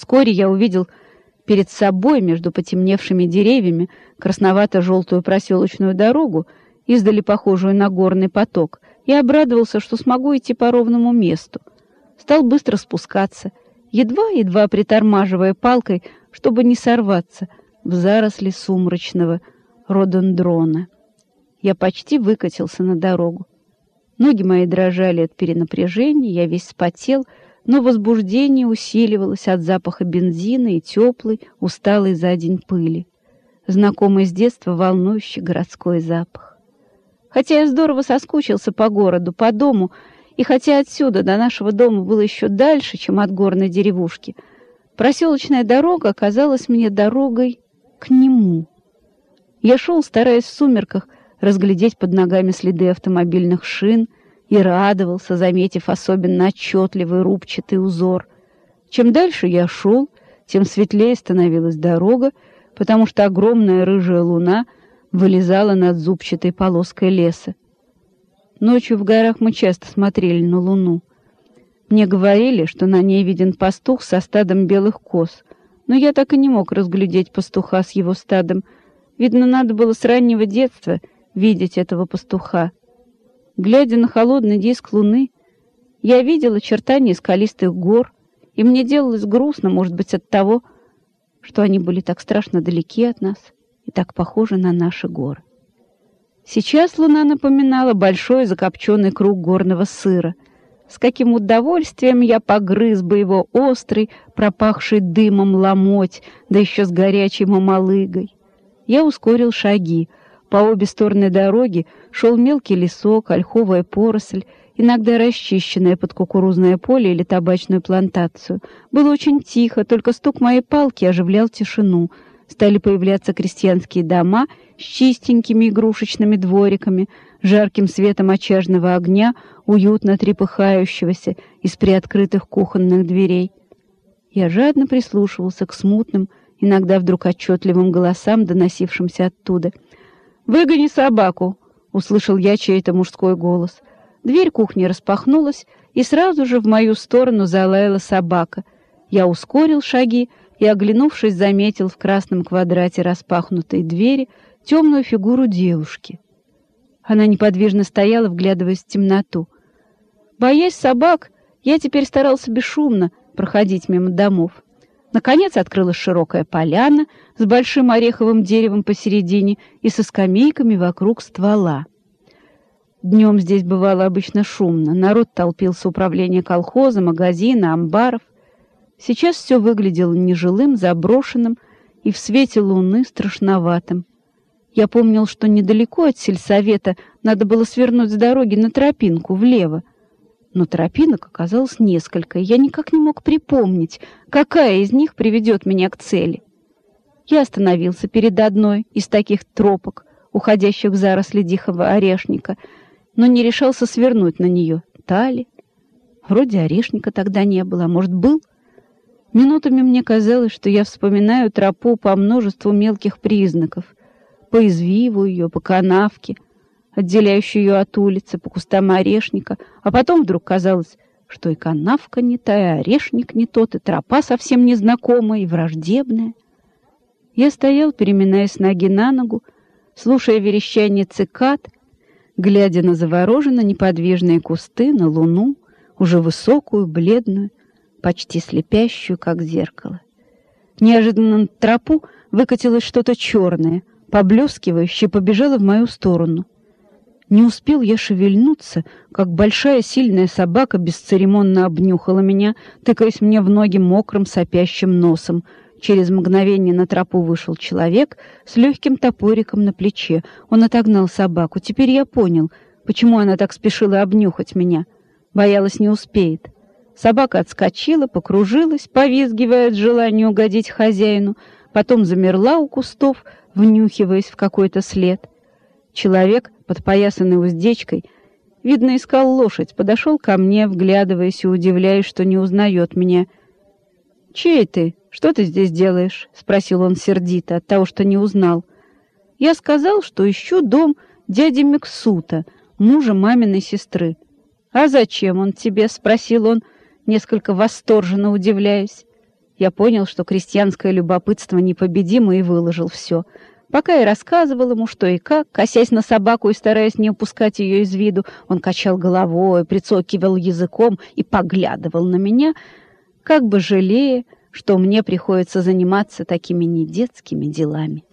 Вскоре я увидел перед собой, между потемневшими деревьями, красновато-желтую проселочную дорогу, издали похожую на горный поток, и обрадовался, что смогу идти по ровному месту. Стал быстро спускаться, едва-едва притормаживая палкой, чтобы не сорваться в заросли сумрачного родондрона. Я почти выкатился на дорогу. Ноги мои дрожали от перенапряжения, я весь спотел, но возбуждение усиливалось от запаха бензина и теплой, усталой за день пыли. Знакомый с детства волнующий городской запах. Хотя я здорово соскучился по городу, по дому, и хотя отсюда до нашего дома было еще дальше, чем от горной деревушки, проселочная дорога оказалась мне дорогой к нему. Я шел, стараясь в сумерках разглядеть под ногами следы автомобильных шин — и радовался, заметив особенно отчетливый рубчатый узор. Чем дальше я шел, тем светлее становилась дорога, потому что огромная рыжая луна вылезала над зубчатой полоской леса. Ночью в горах мы часто смотрели на луну. Мне говорили, что на ней виден пастух со стадом белых коз, но я так и не мог разглядеть пастуха с его стадом. Видно, надо было с раннего детства видеть этого пастуха. Глядя на холодный диск луны, я видела очертания скалистых гор, и мне делалось грустно, может быть, от того, что они были так страшно далеки от нас и так похожи на наши горы. Сейчас луна напоминала большой закопченный круг горного сыра. С каким удовольствием я погрыз бы его острый, пропахший дымом ломоть, да еще с горячей мамалыгой. Я ускорил шаги — по обе стороны дороги шел мелкий лесок, ольховая поросль, иногда расчищенная под кукурузное поле или табачную плантацию. Было очень тихо, только стук моей палки оживлял тишину. Стали появляться крестьянские дома с чистенькими игрушечными двориками, жарким светом очажного огня, уютно трепыхающегося из приоткрытых кухонных дверей. Я жадно прислушивался к смутным, иногда вдруг отчетливым голосам, доносившимся оттуда — «Выгони собаку!» — услышал я чей-то мужской голос. Дверь кухни распахнулась, и сразу же в мою сторону залаяла собака. Я ускорил шаги и, оглянувшись, заметил в красном квадрате распахнутой двери темную фигуру девушки. Она неподвижно стояла, вглядываясь в темноту. Боясь собак, я теперь старался бесшумно проходить мимо домов. Наконец открылась широкая поляна с большим ореховым деревом посередине и со скамейками вокруг ствола. Днем здесь бывало обычно шумно. Народ толпился управление колхоза, магазина, амбаров. Сейчас все выглядело нежилым, заброшенным и в свете луны страшноватым. Я помнил, что недалеко от сельсовета надо было свернуть с дороги на тропинку влево, но тропинок оказалось несколько, и я никак не мог припомнить, какая из них приведет меня к цели. Я остановился перед одной из таких тропок, уходящих в заросли дихого орешника, но не решался свернуть на нее. Тали. Вроде орешника тогда не было, а может, был? Минутами мне казалось, что я вспоминаю тропу по множеству мелких признаков. По извиву ее, по канавке — отделяющую ее от улицы по кустам орешника, а потом вдруг казалось, что и канавка не та, и орешник не тот, и тропа совсем незнакомая и враждебная. Я стоял, переминаясь ноги на ногу, слушая верещание цикад, глядя на завороженно неподвижные кусты, на луну, уже высокую, бледную, почти слепящую, как зеркало. Неожиданно на тропу выкатилось что-то черное, поблескивающее, побежало в мою сторону — не успел я шевельнуться, как большая сильная собака бесцеремонно обнюхала меня, тыкаясь мне в ноги мокрым сопящим носом. Через мгновение на тропу вышел человек с легким топориком на плече. Он отогнал собаку. Теперь я понял, почему она так спешила обнюхать меня. Боялась, не успеет. Собака отскочила, покружилась, повизгивая от желания угодить хозяину, потом замерла у кустов, внюхиваясь в какой-то след. Человек подпоясанный уздечкой, видно, искал лошадь, подошел ко мне, вглядываясь и удивляясь, что не узнает меня. «Чей ты? Что ты здесь делаешь?» — спросил он сердито от того, что не узнал. Я сказал, что ищу дом дяди Мексута, мужа маминой сестры. «А зачем он тебе?» — спросил он, несколько восторженно удивляясь. Я понял, что крестьянское любопытство непобедимо, и выложил все. Пока я рассказывал ему, что и как, косясь на собаку и стараясь не упускать ее из виду, он качал головой, прицокивал языком и поглядывал на меня, как бы жалея, что мне приходится заниматься такими недетскими делами.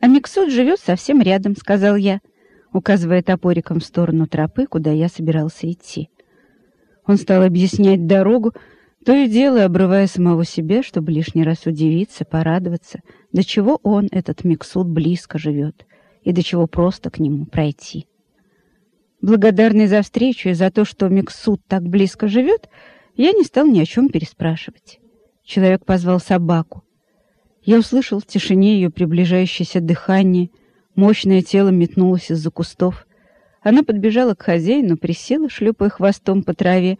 «А Миксут живет совсем рядом», — сказал я, указывая топориком в сторону тропы, куда я собирался идти. Он стал объяснять дорогу, то и дело обрывая самого себя, чтобы лишний раз удивиться, порадоваться, до чего он, этот Миксут, близко живет, и до чего просто к нему пройти. Благодарный за встречу и за то, что Миксут так близко живет, я не стал ни о чем переспрашивать. Человек позвал собаку. Я услышал в тишине ее приближающееся дыхание, мощное тело метнулось из-за кустов. Она подбежала к хозяину, присела, шлепая хвостом по траве,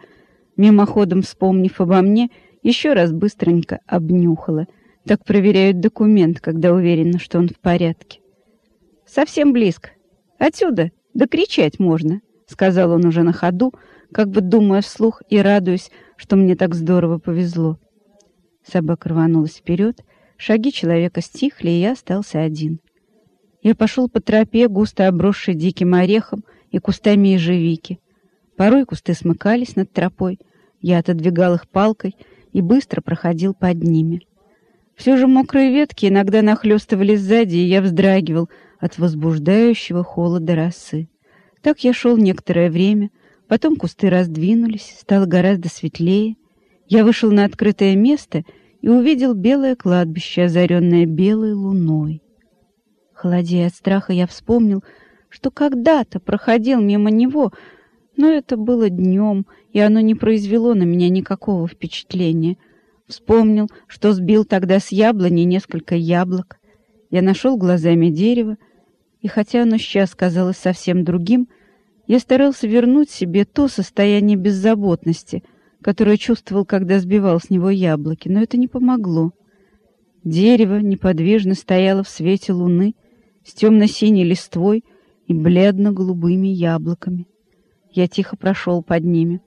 мимоходом вспомнив обо мне, еще раз быстренько обнюхала. Так проверяют документ, когда уверены, что он в порядке. «Совсем близко. Отсюда, да кричать можно», — сказал он уже на ходу, как бы думая вслух и радуясь, что мне так здорово повезло. Собака рванулась вперед, шаги человека стихли, и я остался один. Я пошел по тропе, густо обросшей диким орехом и кустами ежевики. Порой кусты смыкались над тропой, я отодвигал их палкой и быстро проходил под ними. Все же мокрые ветки иногда нахлестывали сзади, и я вздрагивал от возбуждающего холода росы. Так я шел некоторое время, потом кусты раздвинулись, стало гораздо светлее, я вышел на открытое место и увидел белое кладбище, озаренное белой луной. Холодея от страха, я вспомнил, что когда-то проходил мимо него, но это было днем, и оно не произвело на меня никакого впечатления. Вспомнил, что сбил тогда с яблони несколько яблок. Я нашел глазами дерево, и хотя оно сейчас казалось совсем другим, я старался вернуть себе то состояние беззаботности, которое чувствовал, когда сбивал с него яблоки, но это не помогло. Дерево неподвижно стояло в свете луны с темно-синей листвой и бледно-голубыми яблоками. Я тихо прошел под ними.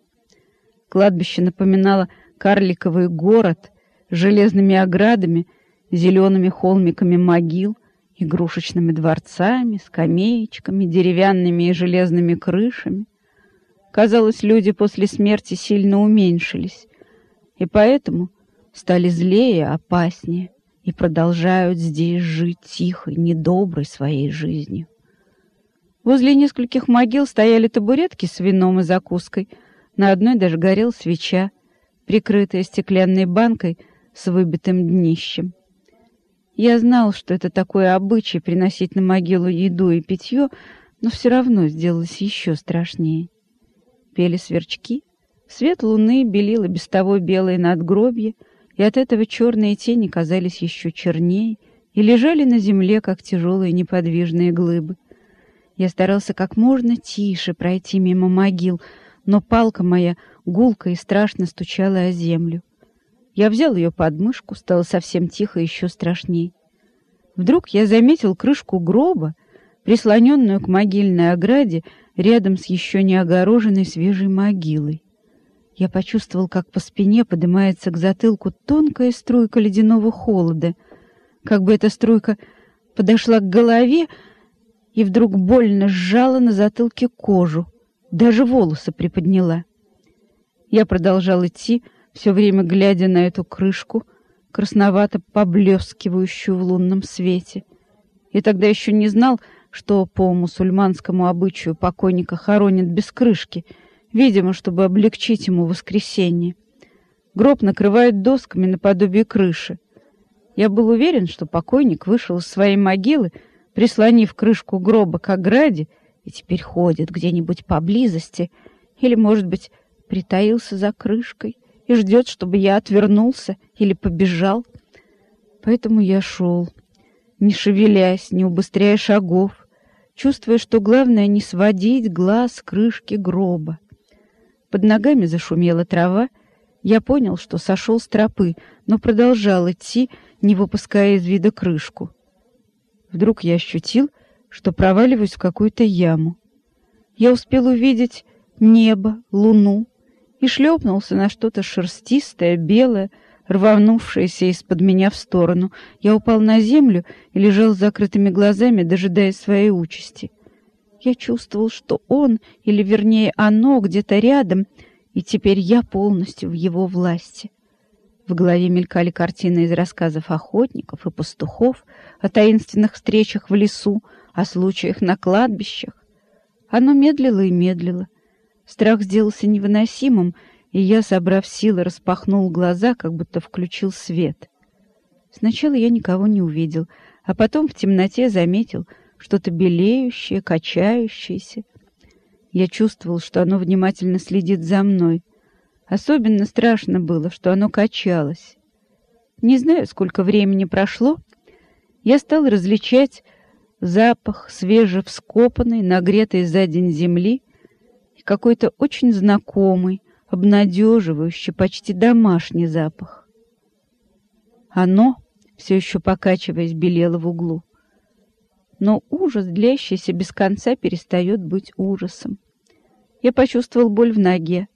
Кладбище напоминало карликовый город с железными оградами, зелеными холмиками могил, игрушечными дворцами, скамеечками, деревянными и железными крышами. Казалось, люди после смерти сильно уменьшились, и поэтому стали злее, опаснее и продолжают здесь жить тихой, недоброй своей жизнью. Возле нескольких могил стояли табуретки с вином и закуской, на одной даже горел свеча, прикрытая стеклянной банкой с выбитым днищем. Я знал, что это такое обычай приносить на могилу еду и питье, но все равно сделалось еще страшнее пели сверчки, свет луны белил без того белые надгробья, и от этого черные тени казались еще чернее и лежали на земле, как тяжелые неподвижные глыбы. Я старался как можно тише пройти мимо могил, но палка моя гулко и страшно стучала о землю. Я взял ее под мышку, стало совсем тихо, еще страшней. Вдруг я заметил крышку гроба, прислоненную к могильной ограде, рядом с еще не огороженной свежей могилой. Я почувствовал, как по спине поднимается к затылку тонкая струйка ледяного холода, как бы эта струйка подошла к голове и вдруг больно сжала на затылке кожу, даже волосы приподняла. Я продолжал идти, все время глядя на эту крышку, красновато поблескивающую в лунном свете. И тогда еще не знал, что по мусульманскому обычаю покойника хоронят без крышки, видимо, чтобы облегчить ему воскресенье. Гроб накрывают досками наподобие крыши. Я был уверен, что покойник вышел из своей могилы, прислонив крышку гроба к ограде, и теперь ходит где-нибудь поблизости, или, может быть, притаился за крышкой и ждет, чтобы я отвернулся или побежал. Поэтому я шел, не шевелясь, не убыстряя шагов, чувствуя, что главное не сводить глаз с крышки гроба. Под ногами зашумела трава, я понял, что сошел с тропы, но продолжал идти, не выпуская из вида крышку. Вдруг я ощутил, что проваливаюсь в какую-то яму. Я успел увидеть небо, луну и шлепнулся на что-то шерстистое, белое, рванувшаяся из-под меня в сторону. Я упал на землю и лежал с закрытыми глазами, дожидаясь своей участи. Я чувствовал, что он, или вернее оно, где-то рядом, и теперь я полностью в его власти. В голове мелькали картины из рассказов охотников и пастухов о таинственных встречах в лесу, о случаях на кладбищах. Оно медлило и медлило. Страх сделался невыносимым, и я, собрав силы, распахнул глаза, как будто включил свет. Сначала я никого не увидел, а потом в темноте заметил что-то белеющее, качающееся. Я чувствовал, что оно внимательно следит за мной — Особенно страшно было, что оно качалось. Не знаю, сколько времени прошло, я стал различать запах свежевскопанной, нагретой за день земли и какой-то очень знакомый, обнадеживающий, почти домашний запах. Оно, все еще покачиваясь, белело в углу. Но ужас, длящийся без конца, перестает быть ужасом. Я почувствовал боль в ноге,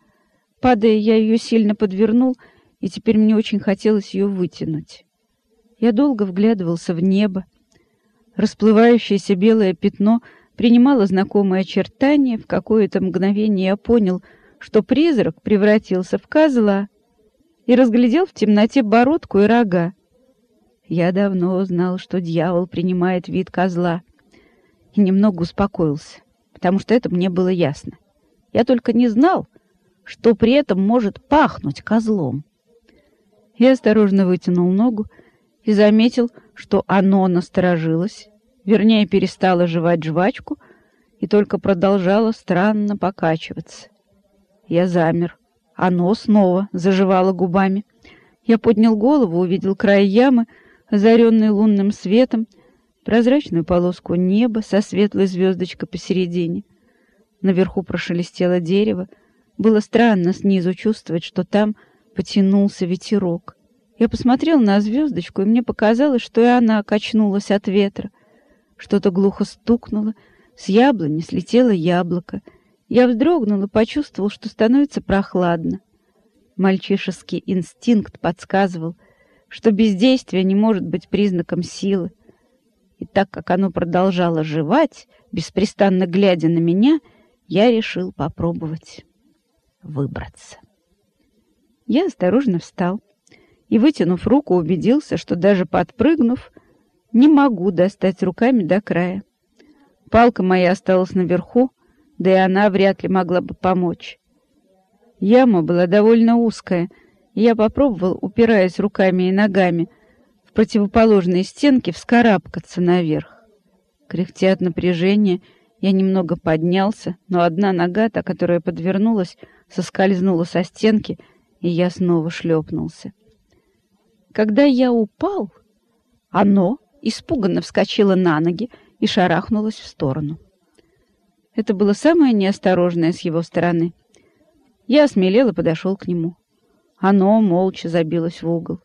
Падая, я ее сильно подвернул, и теперь мне очень хотелось ее вытянуть. Я долго вглядывался в небо. Расплывающееся белое пятно принимало знакомые очертания. В какое-то мгновение я понял, что призрак превратился в козла и разглядел в темноте бородку и рога. Я давно знал, что дьявол принимает вид козла, и немного успокоился, потому что это мне было ясно. Я только не знал, что при этом может пахнуть козлом. Я осторожно вытянул ногу и заметил, что оно насторожилось, вернее, перестало жевать жвачку и только продолжало странно покачиваться. Я замер. Оно снова заживало губами. Я поднял голову, увидел край ямы, озаренный лунным светом, прозрачную полоску неба со светлой звездочкой посередине. Наверху прошелестело дерево, было странно снизу чувствовать, что там потянулся ветерок. Я посмотрел на звездочку, и мне показалось, что и она качнулась от ветра. Что-то глухо стукнуло, с яблони слетело яблоко. Я вздрогнул и почувствовал, что становится прохладно. Мальчишеский инстинкт подсказывал, что бездействие не может быть признаком силы. И так как оно продолжало жевать, беспрестанно глядя на меня, я решил попробовать выбраться. Я осторожно встал и, вытянув руку, убедился, что даже подпрыгнув, не могу достать руками до края. Палка моя осталась наверху, да и она вряд ли могла бы помочь. Яма была довольно узкая, и я попробовал, упираясь руками и ногами, в противоположные стенки вскарабкаться наверх. Кряхтя от напряжения, я немного поднялся, но одна нога, та, которая подвернулась, соскользнула со стенки, и я снова шлепнулся. Когда я упал, оно испуганно вскочило на ноги и шарахнулось в сторону. Это было самое неосторожное с его стороны. Я осмелел и подошел к нему. Оно молча забилось в угол.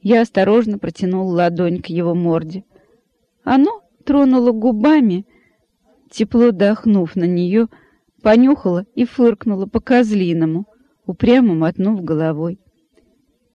Я осторожно протянул ладонь к его морде. Оно тронуло губами, тепло дохнув на нее, понюхала и фыркнула по-козлиному, упрямо мотнув головой.